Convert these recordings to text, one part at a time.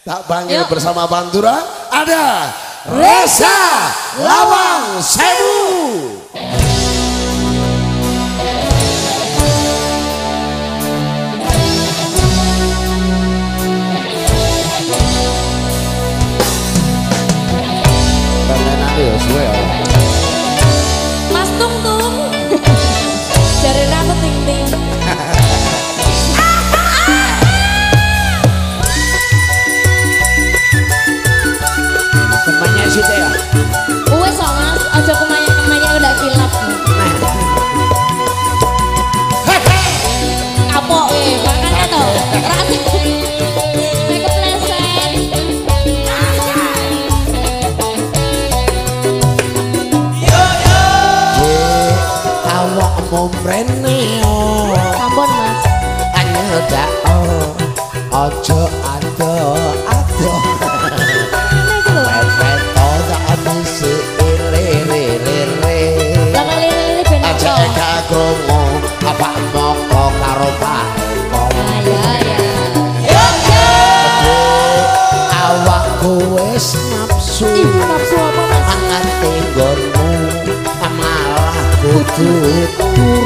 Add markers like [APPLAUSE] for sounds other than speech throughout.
Tak panggil bersama Pantura ada Reza Lawang Sewu. komprene o sampun mas. Anyel gak o ojo. 因为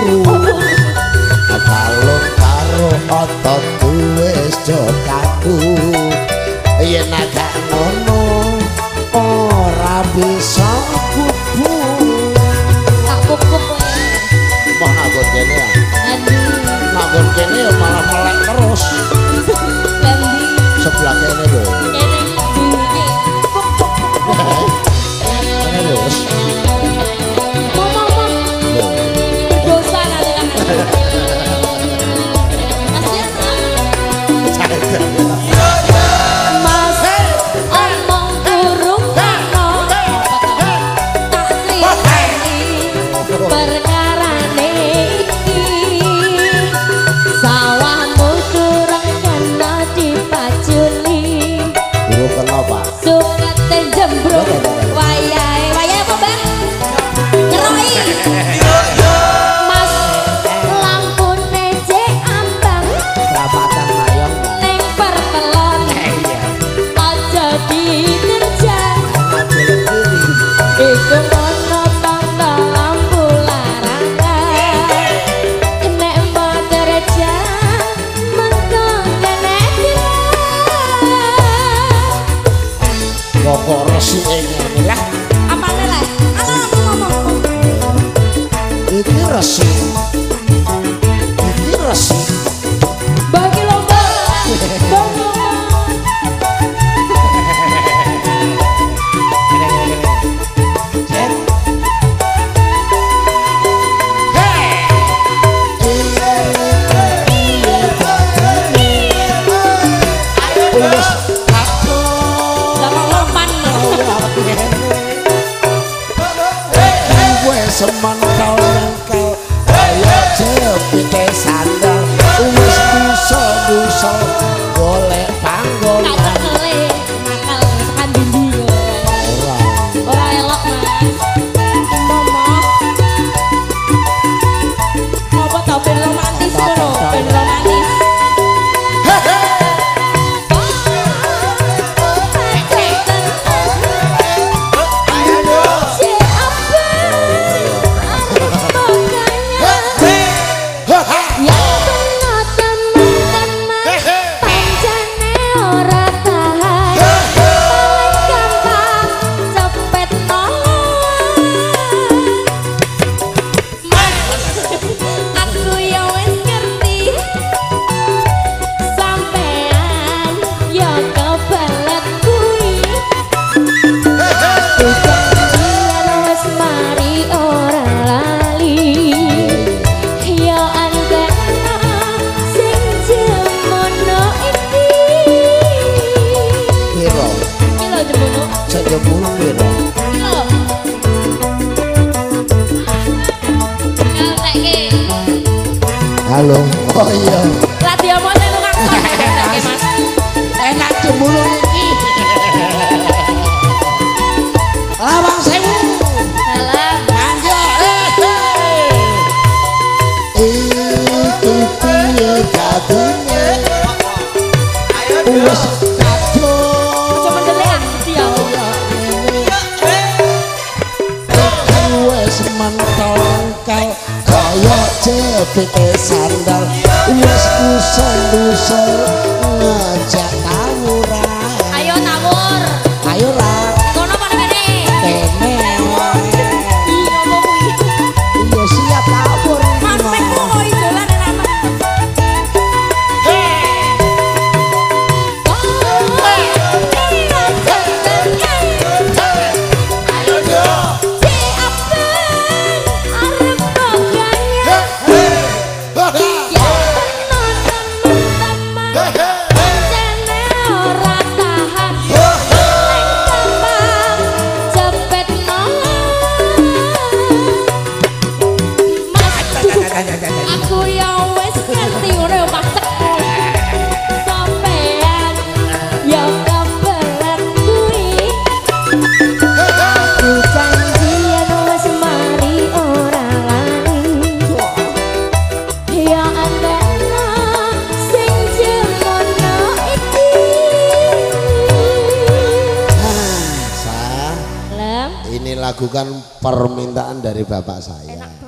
saja mungkin Halo, oh iya. Radio mau tukang [LAUGHS] enak cemulung apike sandal wis kusel-kusel ngajak lakukan permintaan dari bapak saya. Enak